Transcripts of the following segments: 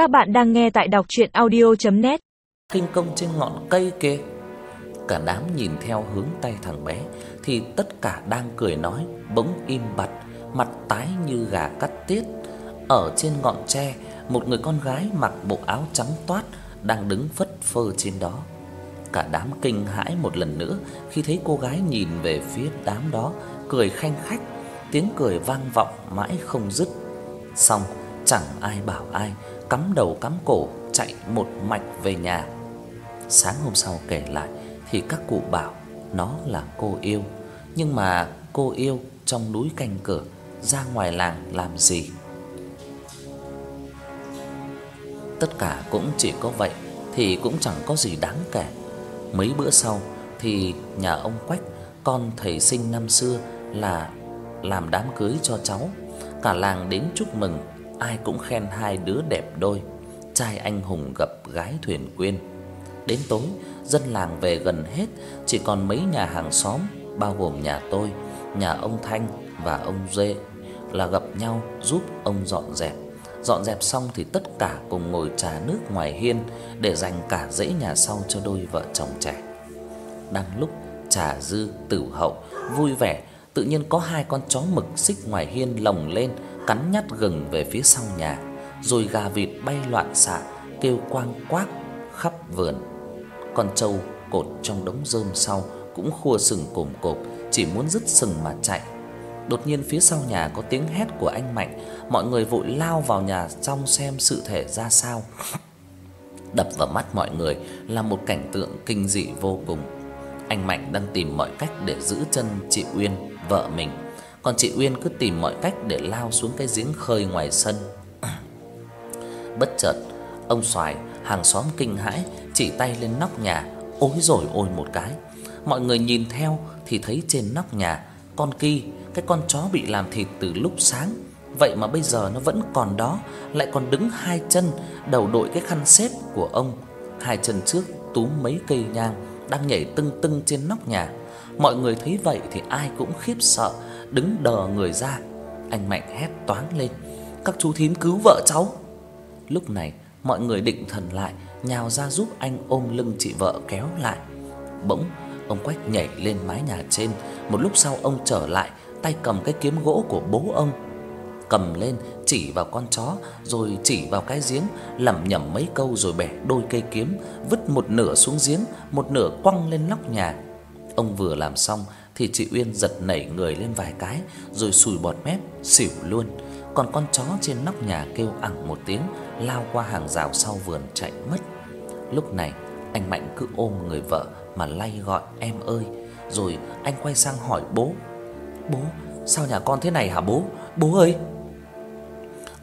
Các bạn đang nghe tại đọc audio net Kinh công trên ngọn cây kia. Cả đám nhìn theo hướng tay thằng bé thì tất cả đang cười nói, bỗng im bặt, mặt tái như gà cắt tiết. Ở trên ngọn tre, một người con gái mặc bộ áo trắng toát đang đứng phất phơ trên đó. Cả đám kinh hãi một lần nữa khi thấy cô gái nhìn về phía đám đó, cười khanh khách, tiếng cười vang vọng mãi không dứt. Xong, chẳng ai bảo ai, cắm đầu cắm cổ chạy một mạch về nhà. Sáng hôm sau kể lại thì các cụ bảo nó là cô yêu, nhưng mà cô yêu trong núi canh cửa, ra ngoài làng làm gì? Tất cả cũng chỉ có vậy thì cũng chẳng có gì đáng kể. Mấy bữa sau thì nhà ông Quách, con thầy sinh năm xưa là làm đám cưới cho cháu. Cả làng đến chúc mừng, ai cũng khen hai đứa đẹp đôi. Trai anh hùng gặp gái thuyền quyên. Đến tối, dân làng về gần hết, chỉ còn mấy nhà hàng xóm bao gồm nhà tôi, nhà ông Thanh và ông Dê là gặp nhau giúp ông dọn dẹp. Dọn dẹp xong thì tất cả cùng ngồi trà nước ngoài hiên để dành cả dãy nhà sau cho đôi vợ chồng trẻ. Đang lúc trà dư tử hậu vui vẻ, tự nhiên có hai con chó mực xích ngoài hiên lồng lên, cắn nhát gừng về phía sau nhà, rồi gà vịt bay loạn xạ kêu quang quác khắp vườn. Con trâu cột trong đống rơm sau cũng khua sừng cồm cộp, chỉ muốn dứt sừng mà chạy. Đột nhiên phía sau nhà có tiếng hét của anh Mạnh, mọi người vội lao vào nhà trong xem sự thể ra sao. Đập vào mắt mọi người là một cảnh tượng kinh dị vô cùng. Anh Mạnh đang tìm mọi cách để giữ chân chị Uyên, vợ mình, còn chị Uyên cứ tìm mọi cách để lao xuống cái giếng khơi ngoài sân. Bất chợt, ông Soài hàng xóm kinh hãi chỉ tay lên nóc nhà, ối rồi ôi một cái. Mọi người nhìn theo thì thấy trên nóc nhà con Ki, cái con chó bị làm thịt từ lúc sáng, vậy mà bây giờ nó vẫn còn đó, lại còn đứng hai chân, đầu đội cái khăn xếp của ông, hai chân trước túm mấy cây nhang đang nhảy tưng tưng trên nóc nhà. Mọi người thấy vậy thì ai cũng khiếp sợ, đứng đờ người ra. Anh Mạnh hét toáng lên: "Các chú thím cứu vợ cháu!" Lúc này, mọi người định thần lại, nhào ra giúp anh ôm lưng chị vợ kéo lại. Bỗng, ông Quách nhảy lên mái nhà trên, một lúc sau ông trở lại, tay cầm cái kiếm gỗ của bố ông. Cầm lên chỉ vào con chó rồi chỉ vào cái giếng, lẩm nhẩm mấy câu rồi bẻ đôi cây kiếm, vứt một nửa xuống giếng, một nửa quăng lên nóc nhà. Ông vừa làm xong thì chị Uyên giật nảy người lên vài cái rồi sùi bọt mép xỉu luôn. Còn con chó trên nóc nhà kêu ẳng một tiếng, lao qua hàng rào sau vườn chạy mất. Lúc này, anh Mạnh cứ ôm người vợ mà lay gọi em ơi, rồi anh quay sang hỏi bố. "Bố, sao nhà con thế này hả bố? Bố ơi."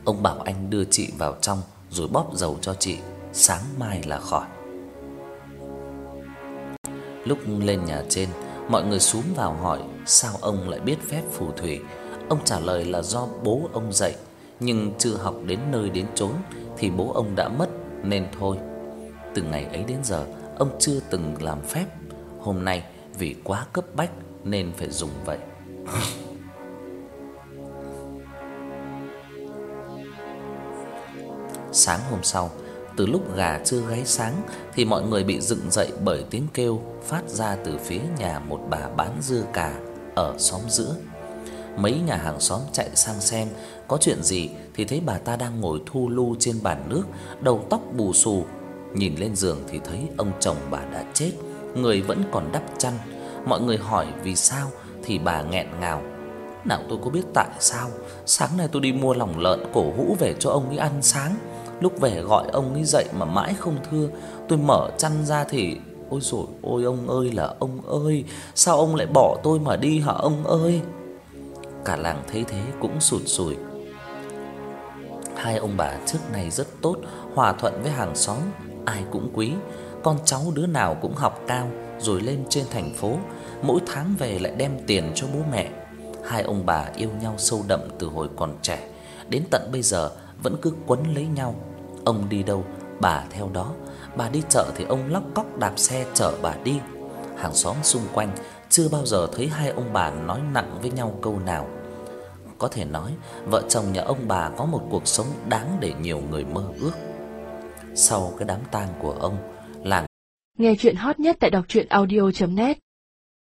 Ông bảo anh đưa chị vào trong rồi bóp dầu cho chị, sáng mai là khỏi. Lúc lên nhà trên, mọi người xúm vào hỏi sao ông lại biết phép phù thủy. Ông trả lời là do bố ông dạy, nhưng chưa học đến nơi đến chốn thì bố ông đã mất nên thôi. Từ ngày ấy đến giờ, ông chưa từng làm phép. Hôm nay vì quá cấp bách nên phải dùng vậy. Sáng hôm sau, từ lúc gà chưa gáy sáng thì mọi người bị dựng dậy bởi tiếng kêu phát ra từ phía nhà một bà bán dưa cà ở xóm giữa. Mấy nhà hàng xóm chạy sang xem có chuyện gì thì thấy bà ta đang ngồi thu lu trên bàn nước, đầu tóc bù xù. Nhìn lên giường thì thấy ông chồng bà đã chết, người vẫn còn đắp chăn. Mọi người hỏi vì sao thì bà nghẹn ngào. Nào tôi có biết tại sao, sáng nay tôi đi mua lòng lợn cổ hũ về cho ông ấy ăn sáng. Lúc về gọi ông ấy dậy mà mãi không thưa, tôi mở chăn ra thì ôi rồi ôi ông ơi là ông ơi, sao ông lại bỏ tôi mà đi hả ông ơi? Cả làng thấy thế cũng sụt sùi. Hai ông bà trước này rất tốt, hòa thuận với hàng xóm, ai cũng quý. Con cháu đứa nào cũng học cao rồi lên trên thành phố, mỗi tháng về lại đem tiền cho bố mẹ. Hai ông bà yêu nhau sâu đậm từ hồi còn trẻ, đến tận bây giờ vẫn cứ quấn lấy nhau. Ông đi đâu, bà theo đó. Bà đi chợ thì ông lóc cóc đạp xe chở bà đi. Hàng xóm xung quanh chưa bao giờ thấy hai ông bà nói nặng với nhau câu nào. Có thể nói, vợ chồng nhà ông bà có một cuộc sống đáng để nhiều người mơ ước. sau cái đám tang của ông, làng Nghe chuyện hot nhất tại đọc truyện audio net